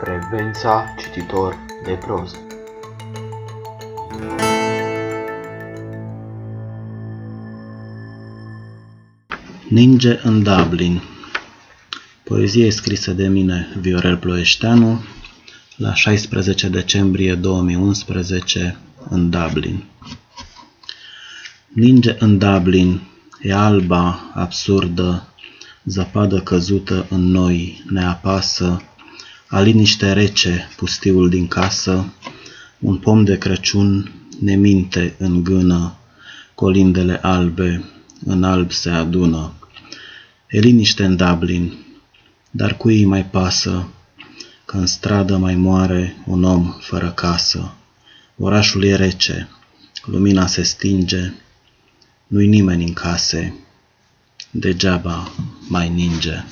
Adecvența cititor de proză Ninge în Dublin Poezie scrisă de mine, Viorel Ploieșteanu, la 16 decembrie 2011, în Dublin. Ninge în Dublin, e alba, absurdă, zăpadă căzută în noi ne apasă, a liniște rece pustiul din casă, un pom de Crăciun ne minte în gână, colindele albe în alb se adună. E liniște în Dublin, dar cui mai pasă că în stradă mai moare un om fără casă? Orașul e rece, lumina se stinge, nu-i nimeni în case, degeaba mai ninge.